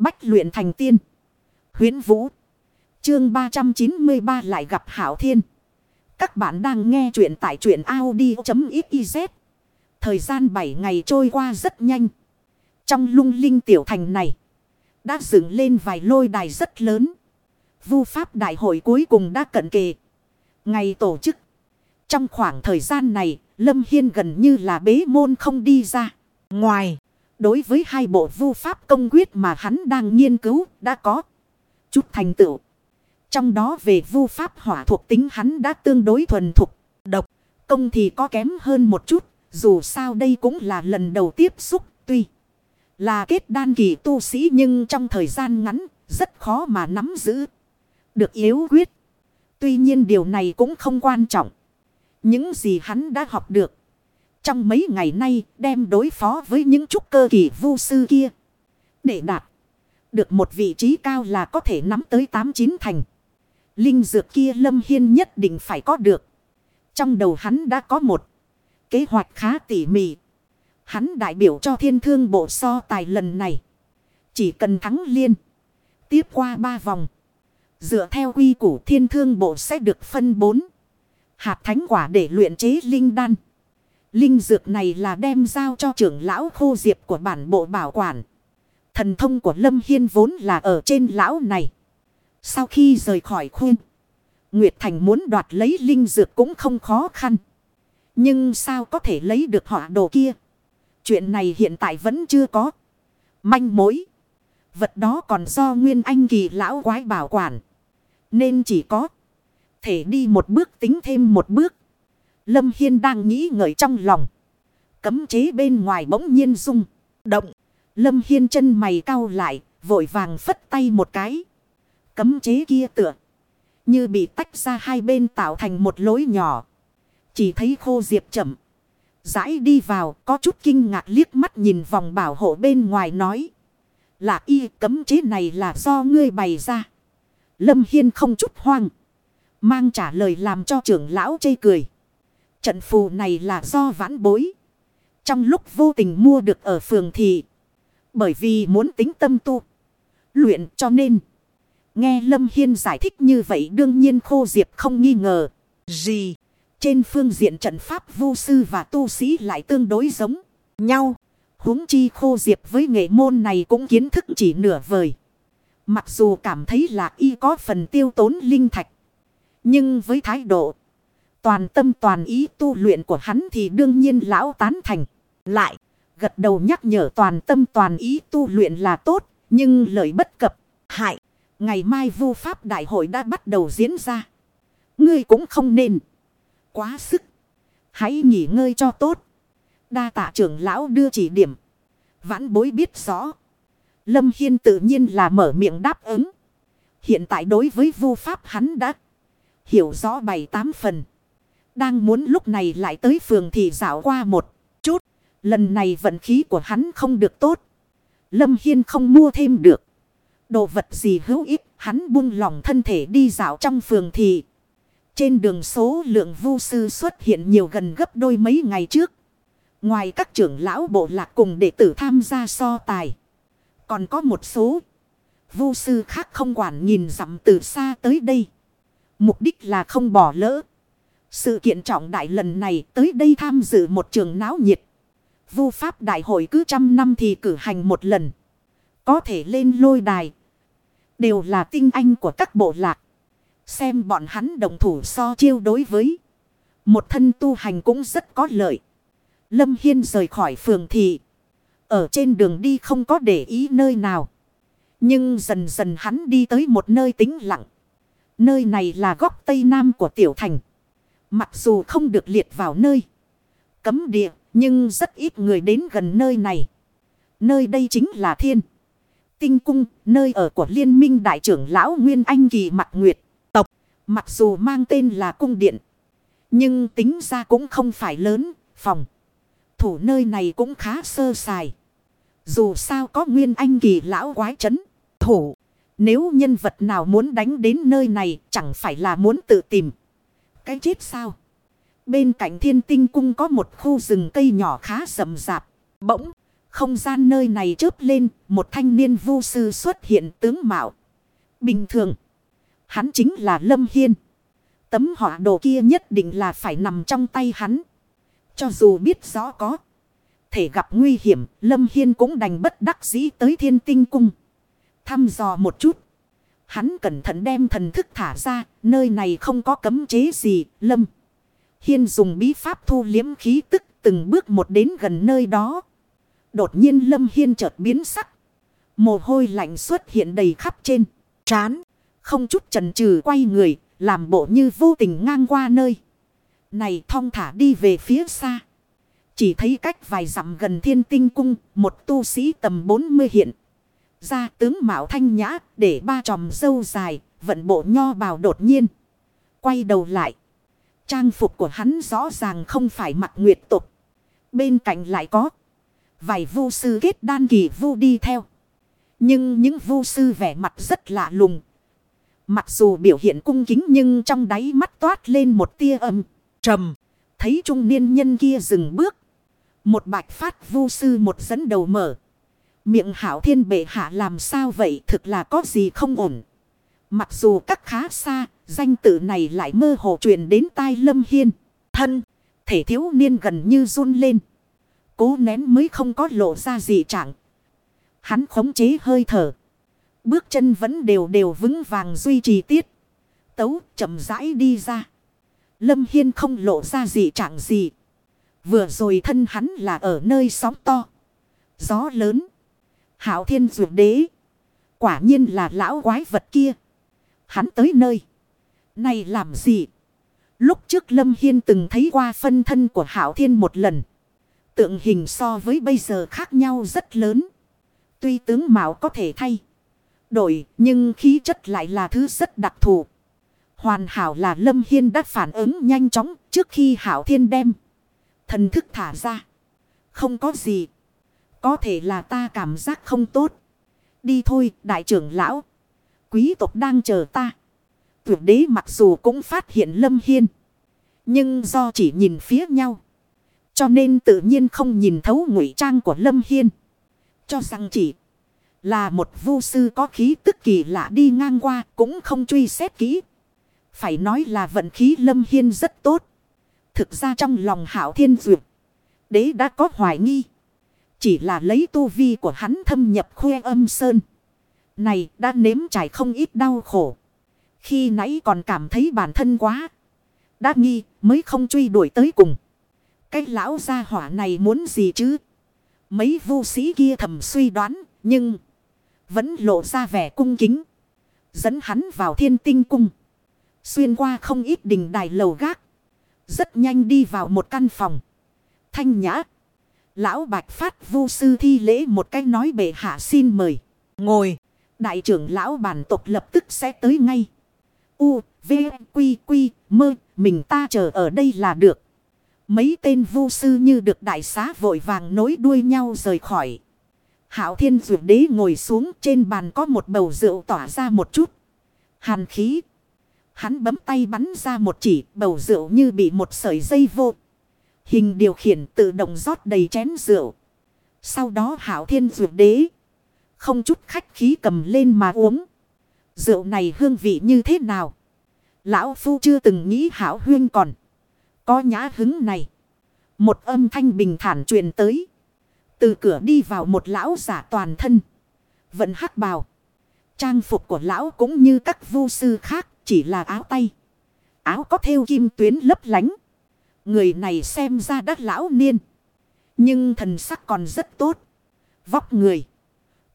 Bách luyện thành tiên. Huyến Vũ. Chương 393 lại gặp Hảo Thiên. Các bạn đang nghe truyện tại truyện Audi.xyz. Thời gian 7 ngày trôi qua rất nhanh. Trong lung linh tiểu thành này. Đã dựng lên vài lôi đài rất lớn. Vu pháp đại hội cuối cùng đã cận kề. Ngày tổ chức. Trong khoảng thời gian này, Lâm Hiên gần như là bế môn không đi ra. Ngoài, đối với hai bộ vu pháp công quyết mà hắn đang nghiên cứu đã có chút thành tựu. Trong đó về vu pháp hỏa thuộc tính hắn đã tương đối thuần thục. Độc, công thì có kém hơn một chút. Dù sao đây cũng là lần đầu tiếp xúc. Tuy là kết đan kỳ tu sĩ nhưng trong thời gian ngắn rất khó mà nắm giữ. Được yếu quyết. Tuy nhiên điều này cũng không quan trọng. Những gì hắn đã học được. Trong mấy ngày nay đem đối phó với những trúc cơ kỳ vu sư kia. Để đạt. Được một vị trí cao là có thể nắm tới 8-9 thành. Linh dược kia Lâm Hiên nhất định phải có được. Trong đầu hắn đã có một kế hoạch khá tỉ mỉ. Hắn đại biểu cho thiên thương bộ so tài lần này. Chỉ cần thắng liên. Tiếp qua ba vòng. Dựa theo quy củ thiên thương bộ sẽ được phân bốn. Hạt thánh quả để luyện chế linh đan. Linh dược này là đem giao cho trưởng lão khô diệp của bản bộ bảo quản. Thần thông của Lâm Hiên vốn là ở trên lão này. Sau khi rời khỏi khuyên. Nguyệt Thành muốn đoạt lấy linh dược cũng không khó khăn. Nhưng sao có thể lấy được họa đồ kia? Chuyện này hiện tại vẫn chưa có. Manh mối. Vật đó còn do Nguyên Anh kỳ lão quái bảo quản. Nên chỉ có. Thể đi một bước tính thêm một bước. Lâm Hiên đang nghĩ ngợi trong lòng. Cấm chế bên ngoài bỗng nhiên rung. Động. Lâm Hiên chân mày cau lại. Vội vàng phất tay một cái. Cấm chế kia tựa. Như bị tách ra hai bên tạo thành một lối nhỏ. Chỉ thấy khô diệp chậm. Rãi đi vào, có chút kinh ngạc liếc mắt nhìn vòng bảo hộ bên ngoài nói. Là y, cấm chế này là do ngươi bày ra. Lâm Hiên không chút hoang. Mang trả lời làm cho trưởng lão chê cười. Trận phù này là do vãn bối. Trong lúc vô tình mua được ở phường thị. Bởi vì muốn tính tâm tu. Luyện cho nên. Nghe Lâm Hiên giải thích như vậy đương nhiên khô diệp không nghi ngờ. Gì? Trên phương diện trận pháp vô sư và tu sĩ lại tương đối giống nhau. huống chi khô diệp với nghệ môn này cũng kiến thức chỉ nửa vời. Mặc dù cảm thấy là y có phần tiêu tốn linh thạch. Nhưng với thái độ toàn tâm toàn ý tu luyện của hắn thì đương nhiên lão tán thành. Lại, gật đầu nhắc nhở toàn tâm toàn ý tu luyện là tốt, nhưng lời bất cập, hại. Ngày mai vu pháp đại hội đã bắt đầu diễn ra. Ngươi cũng không nên. Quá sức. Hãy nghỉ ngơi cho tốt. Đa tạ trưởng lão đưa chỉ điểm. Vãn bối biết rõ. Lâm Hiên tự nhiên là mở miệng đáp ứng. Hiện tại đối với vu pháp hắn đã hiểu rõ bảy tám phần. Đang muốn lúc này lại tới phường thì dạo qua một chút. Lần này vận khí của hắn không được tốt. Lâm Hiên không mua thêm được. Đồ vật gì hữu ích, hắn buông lòng thân thể đi dạo trong phường thì. Trên đường số lượng vu sư xuất hiện nhiều gần gấp đôi mấy ngày trước. Ngoài các trưởng lão bộ lạc cùng đệ tử tham gia so tài. Còn có một số vu sư khác không quản nhìn dặm từ xa tới đây. Mục đích là không bỏ lỡ. Sự kiện trọng đại lần này tới đây tham dự một trường náo nhiệt. Vu pháp đại hội cứ trăm năm thì cử hành một lần. Có thể lên lôi đài. Đều là tinh anh của các bộ lạc. Xem bọn hắn đồng thủ so chiêu đối với. Một thân tu hành cũng rất có lợi. Lâm Hiên rời khỏi phường thị. Ở trên đường đi không có để ý nơi nào. Nhưng dần dần hắn đi tới một nơi tĩnh lặng. Nơi này là góc tây nam của tiểu thành. Mặc dù không được liệt vào nơi cấm địa, nhưng rất ít người đến gần nơi này. Nơi đây chính là thiên. Tinh cung, nơi ở của liên minh đại trưởng lão Nguyên Anh Kỳ Mạc Nguyệt. Tộc, mặc dù mang tên là cung điện. Nhưng tính ra cũng không phải lớn, phòng. Thủ nơi này cũng khá sơ sài. Dù sao có Nguyên Anh Kỳ lão quái chấn, thủ. Nếu nhân vật nào muốn đánh đến nơi này chẳng phải là muốn tự tìm. Cái chết sao? Bên cạnh thiên tinh cung có một khu rừng cây nhỏ khá rậm rạp. Bỗng, Không gian nơi này chớp lên, một thanh niên vu sư xuất hiện tướng mạo. Bình thường, hắn chính là Lâm Hiên. Tấm họa đồ kia nhất định là phải nằm trong tay hắn. Cho dù biết rõ có thể gặp nguy hiểm, Lâm Hiên cũng đành bất đắc dĩ tới thiên tinh cung. Thăm dò một chút. Hắn cẩn thận đem thần thức thả ra, nơi này không có cấm chế gì, Lâm. Hiên dùng bí pháp thu liếm khí tức từng bước một đến gần nơi đó. Đột nhiên Lâm Hiên chợt biến sắc. Mồ hôi lạnh xuất hiện đầy khắp trên, trán. Không chút chần chừ quay người, làm bộ như vô tình ngang qua nơi. Này thong thả đi về phía xa. Chỉ thấy cách vài dặm gần thiên tinh cung, một tu sĩ tầm 40 hiện. Ra tướng Mạo Thanh Nhã để ba tròm dâu dài, vận bộ nho bào đột nhiên. Quay đầu lại. Trang phục của hắn rõ ràng không phải mặt nguyệt tục. Bên cạnh lại có vài vu sư kết đan kỳ vu đi theo. Nhưng những vu sư vẻ mặt rất lạ lùng. Mặc dù biểu hiện cung kính nhưng trong đáy mắt toát lên một tia âm, trầm. Thấy trung niên nhân kia dừng bước. Một bạch phát vu sư một dẫn đầu mở. Miệng hảo thiên bệ hạ làm sao vậy thực là có gì không ổn. Mặc dù các khá xa, danh tự này lại mơ hồ truyền đến tai lâm hiên. Thân, thể thiếu niên gần như run lên. Cố nén mới không có lộ ra gì chẳng Hắn khống chế hơi thở. Bước chân vẫn đều đều vững vàng duy trì tiết. Tấu chậm rãi đi ra. Lâm Hiên không lộ ra gì chẳng gì. Vừa rồi thân hắn là ở nơi sóng to. Gió lớn. Hảo thiên dụ đế. Quả nhiên là lão quái vật kia. Hắn tới nơi. Này làm gì? Lúc trước Lâm Hiên từng thấy qua phân thân của Hảo Thiên một lần. Tượng hình so với bây giờ khác nhau rất lớn. Tuy tướng mạo có thể thay. Đổi, nhưng khí chất lại là thứ rất đặc thù. Hoàn hảo là Lâm Hiên đã phản ứng nhanh chóng trước khi Hảo Thiên đem. Thần thức thả ra. Không có gì. Có thể là ta cảm giác không tốt. Đi thôi, đại trưởng lão. Quý tộc đang chờ ta. Tuyệt đế mặc dù cũng phát hiện Lâm Hiên. Nhưng do chỉ nhìn phía nhau. Cho nên tự nhiên không nhìn thấu ngụy trang của Lâm Hiên. Cho rằng chỉ là một vu sư có khí tức kỳ lạ đi ngang qua cũng không truy xét kỹ. Phải nói là vận khí Lâm Hiên rất tốt. Thực ra trong lòng hảo thiên duyệt. Đế đã có hoài nghi. Chỉ là lấy tu vi của hắn thâm nhập khuê âm sơn. Này, đã nếm trải không ít đau khổ. Khi nãy còn cảm thấy bản thân quá. Đã nghi, mới không truy đuổi tới cùng. Cái lão gia hỏa này muốn gì chứ? Mấy vu sĩ kia thầm suy đoán. Nhưng vẫn lộ ra vẻ cung kính. Dẫn hắn vào thiên tinh cung. Xuyên qua không ít đình đài lầu gác. Rất nhanh đi vào một căn phòng. Thanh nhã. Lão Bạch Phát vu sư thi lễ một cái nói bệ hạ xin mời. Ngồi. Đại trưởng lão bản tộc lập tức sẽ tới ngay. U, V, Quy, Quy, Mơ, mình ta chờ ở đây là được. Mấy tên vu sư như được đại xá vội vàng nối đuôi nhau rời khỏi. Hảo thiên dụ đế ngồi xuống trên bàn có một bầu rượu tỏa ra một chút. Hàn khí. Hắn bấm tay bắn ra một chỉ bầu rượu như bị một sợi dây vô. Hình điều khiển tự động rót đầy chén rượu. Sau đó hảo thiên rượu đế. Không chút khách khí cầm lên mà uống. Rượu này hương vị như thế nào? Lão Phu chưa từng nghĩ hảo huyên còn. Có nhã hứng này. Một âm thanh bình thản truyền tới. Từ cửa đi vào một lão giả toàn thân. vẫn hắc bào. Trang phục của lão cũng như các vu sư khác. Chỉ là áo tay. Áo có thêu kim tuyến lấp lánh. Người này xem ra đắt lão niên. Nhưng thần sắc còn rất tốt. Vóc người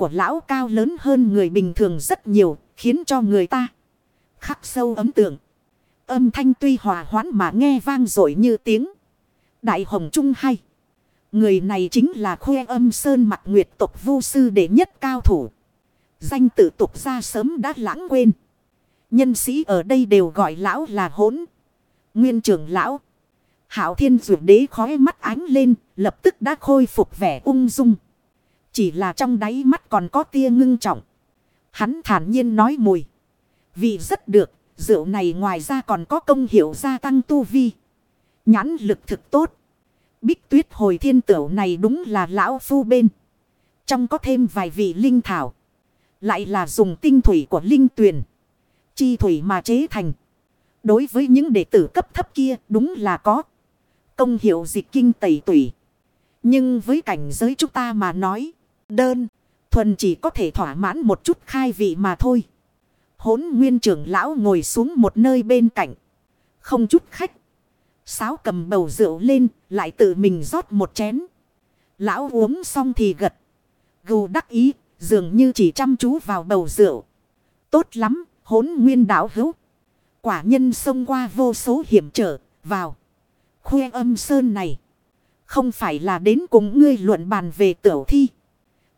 của lão cao lớn hơn người bình thường rất nhiều, khiến cho người ta khắc sâu ấm tượng. Âm thanh tuy hòa hoãn mà nghe vang dội như tiếng. Đại hồng trung hay. Người này chính là khoe âm sơn mặt nguyệt tộc vu sư đệ nhất cao thủ. Danh tự tục ra sớm đã lãng quên. Nhân sĩ ở đây đều gọi lão là hỗn. Nguyên trưởng lão. Hảo thiên dụ đế khói mắt ánh lên, lập tức đã khôi phục vẻ ung dung. Chỉ là trong đáy mắt còn có tia ngưng trọng. Hắn thản nhiên nói mùi. Vì rất được, rượu này ngoài ra còn có công hiệu gia tăng tu vi. Nhãn lực thực tốt. Bích tuyết hồi thiên tửu này đúng là lão phu bên. Trong có thêm vài vị linh thảo. Lại là dùng tinh thủy của linh tuyền. Chi thủy mà chế thành. Đối với những đệ tử cấp thấp kia đúng là có. Công hiệu dịch kinh tẩy tủy. Nhưng với cảnh giới chúng ta mà nói. Đơn. Thuần chỉ có thể thỏa mãn một chút khai vị mà thôi. Hốn nguyên trưởng lão ngồi xuống một nơi bên cạnh. Không chút khách. Sáo cầm bầu rượu lên. Lại tự mình rót một chén. Lão uống xong thì gật. Gù đắc ý. Dường như chỉ chăm chú vào bầu rượu. Tốt lắm. Hốn nguyên đảo hữu. Quả nhân xông qua vô số hiểm trở. Vào. Khuê âm sơn này. Không phải là đến cùng ngươi luận bàn về tiểu thi.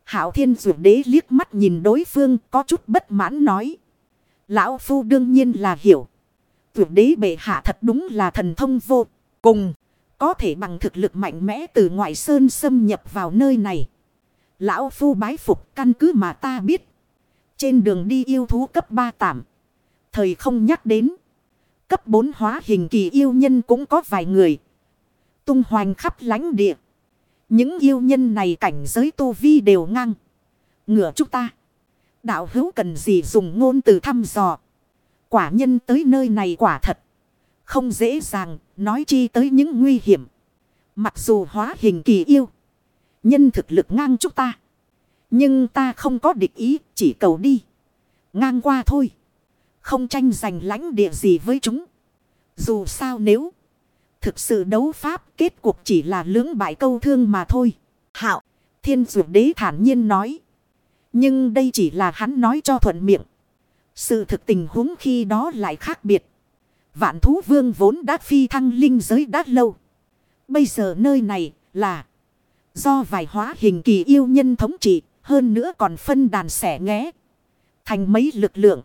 Hảo thiên dụ đế liếc mắt nhìn đối phương, có chút bất mãn nói. Lão phu đương nhiên là hiểu. Dụ đế bệ hạ thật đúng là thần thông vô cùng. Có thể bằng thực lực mạnh mẽ từ ngoại sơn xâm nhập vào nơi này. Lão phu bái phục căn cứ mà ta biết. Trên đường đi yêu thú cấp 3 tạm. Thời không nhắc đến. Cấp 4 hóa hình kỳ yêu nhân cũng có vài người. Tung hoành khắp lánh địa. Những yêu nhân này cảnh giới tu vi đều ngang. Ngửa chúng ta. Đạo hữu cần gì dùng ngôn từ thăm dò. Quả nhân tới nơi này quả thật. Không dễ dàng, nói chi tới những nguy hiểm. Mặc dù hóa hình kỳ yêu. Nhân thực lực ngang chúng ta. Nhưng ta không có địch ý, chỉ cầu đi. Ngang qua thôi. Không tranh giành lãnh địa gì với chúng. Dù sao nếu. Thực sự đấu pháp kết cuộc chỉ là lưỡng bại câu thương mà thôi. Hạo, thiên dụ đế thản nhiên nói. Nhưng đây chỉ là hắn nói cho thuận miệng. Sự thực tình huống khi đó lại khác biệt. Vạn thú vương vốn đã phi thăng linh giới đã lâu. Bây giờ nơi này là do vài hóa hình kỳ yêu nhân thống trị, hơn nữa còn phân đàn sẻ nghé. Thành mấy lực lượng.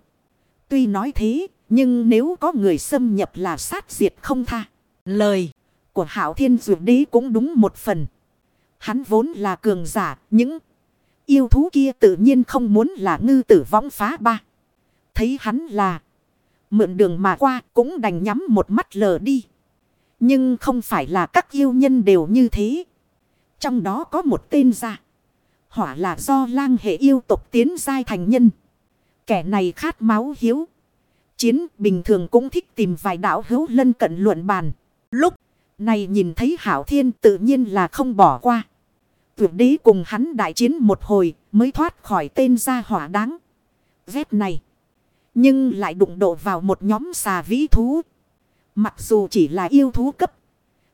Tuy nói thế, nhưng nếu có người xâm nhập là sát diệt không tha. Lời của Hảo Thiên Dụ Đế cũng đúng một phần. Hắn vốn là cường giả, những yêu thú kia tự nhiên không muốn là ngư tử võng phá ba. Thấy hắn là mượn đường mà qua cũng đành nhắm một mắt lờ đi. Nhưng không phải là các yêu nhân đều như thế. Trong đó có một tên ra. Hỏa là do lang hệ yêu tộc tiến giai thành nhân. Kẻ này khát máu hiếu. Chiến bình thường cũng thích tìm vài đạo hữu lân cận luận bàn. Lúc này nhìn thấy Hảo Thiên tự nhiên là không bỏ qua. Tuyệt đế cùng hắn đại chiến một hồi mới thoát khỏi tên gia hỏa đáng. Vết này. Nhưng lại đụng độ vào một nhóm xà vĩ thú. Mặc dù chỉ là yêu thú cấp.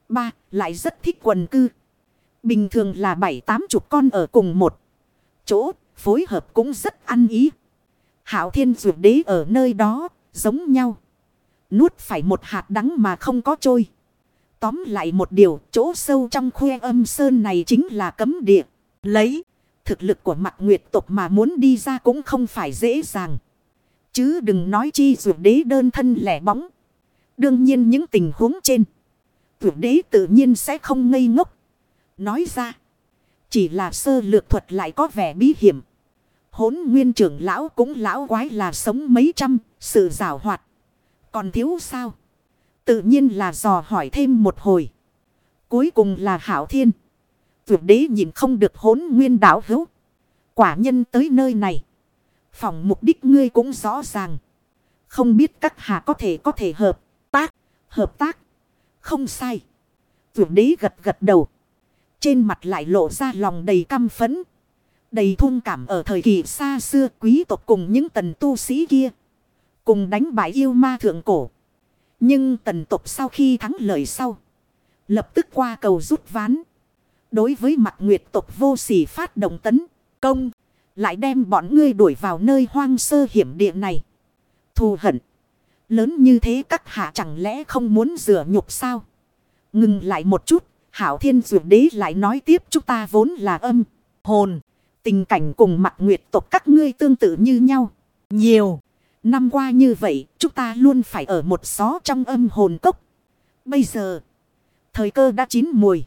ba lại rất thích quần cư. Bình thường là bảy tám chục con ở cùng một chỗ. Phối hợp cũng rất ăn ý. Hảo thiên dụ đế ở nơi đó giống nhau. Nuốt phải một hạt đắng mà không có trôi. Tóm lại một điều, chỗ sâu trong khuê âm sơn này chính là cấm địa. Lấy, thực lực của mặt nguyệt tộc mà muốn đi ra cũng không phải dễ dàng. Chứ đừng nói chi dụ đế đơn thân lẻ bóng. Đương nhiên những tình huống trên. Dụ đế tự nhiên sẽ không ngây ngốc. Nói ra. Chỉ là sơ lược thuật lại có vẻ bí hiểm. Hốn nguyên trưởng lão cũng lão quái là sống mấy trăm. Sự rào hoạt. Còn thiếu sao? Tự nhiên là dò hỏi thêm một hồi. Cuối cùng là hảo thiên. Tuyệt đế nhìn không được hốn nguyên đảo hữu. Quả nhân tới nơi này. Phòng mục đích ngươi cũng rõ ràng. Không biết các hạ có thể có thể hợp tác. Hợp tác. Không sai. Tuyệt đế gật gật đầu. Trên mặt lại lộ ra lòng đầy căm phấn. Đầy thung cảm ở thời kỳ xa xưa quý tộc cùng những tần tu sĩ kia. Cùng đánh bại yêu ma thượng cổ. Nhưng tần tộc sau khi thắng lợi sau. Lập tức qua cầu rút ván. Đối với mặt nguyệt tộc vô sỉ phát động tấn công. Lại đem bọn ngươi đuổi vào nơi hoang sơ hiểm địa này. Thù hận. Lớn như thế các hạ chẳng lẽ không muốn rửa nhục sao? Ngừng lại một chút. Hảo thiên dụ đế lại nói tiếp, chúng ta vốn là âm. Hồn. Tình cảnh cùng mặt nguyệt Tộc các ngươi tương tự như nhau. Nhiều. Năm qua như vậy, chúng ta luôn phải ở một xó trong âm hồn cốc. Bây giờ, thời cơ đã chín mùi.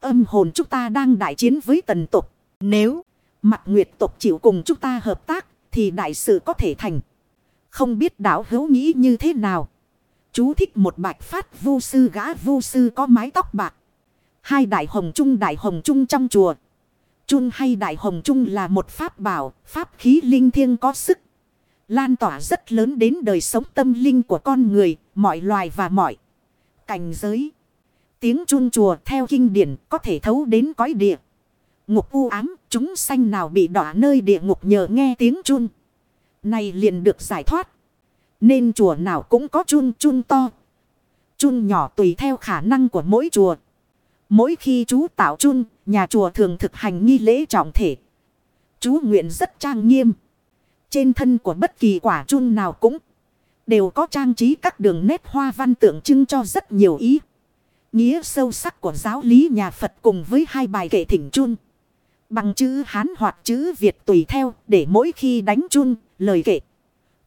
Âm hồn chúng ta đang đại chiến với tần tục. Nếu mặt nguyệt tục chịu cùng chúng ta hợp tác, thì đại sự có thể thành. Không biết đảo hữu nghĩ như thế nào. Chú thích một bạch phát vu sư gã vu sư có mái tóc bạc. Hai đại hồng trung đại hồng trung trong chùa. Chun hay đại hồng chung là một pháp bảo, pháp khí linh thiêng có sức. Lan tỏa rất lớn đến đời sống tâm linh của con người, mọi loài và mọi cảnh giới. Tiếng chun chùa theo kinh điển có thể thấu đến cõi địa. Ngục u ám, chúng sanh nào bị đọa nơi địa ngục nhờ nghe tiếng chun. Này liền được giải thoát. Nên chùa nào cũng có chun chun to. Chun nhỏ tùy theo khả năng của mỗi chùa. Mỗi khi chú tạo chun, nhà chùa thường thực hành nghi lễ trọng thể. Chú nguyện rất trang nghiêm. Trên thân của bất kỳ quả chun nào cũng đều có trang trí các đường nét hoa văn tượng trưng cho rất nhiều ý. Nghĩa sâu sắc của giáo lý nhà Phật cùng với hai bài kệ thỉnh chun. Bằng chữ Hán hoặc chữ Việt tùy theo để mỗi khi đánh chun, lời kệ.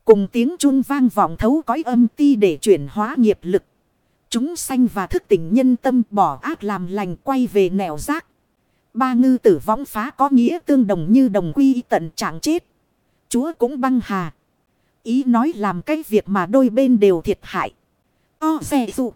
Cùng tiếng chun vang vọng thấu cõi âm ti để chuyển hóa nghiệp lực. Chúng sanh và thức tỉnh nhân tâm bỏ ác làm lành quay về nẻo rác. Ba ngư tử võng phá có nghĩa tương đồng như đồng quy tận trạng chết. Chúa cũng băng hà. Ý nói làm cái việc mà đôi bên đều thiệt hại. O xe dụ.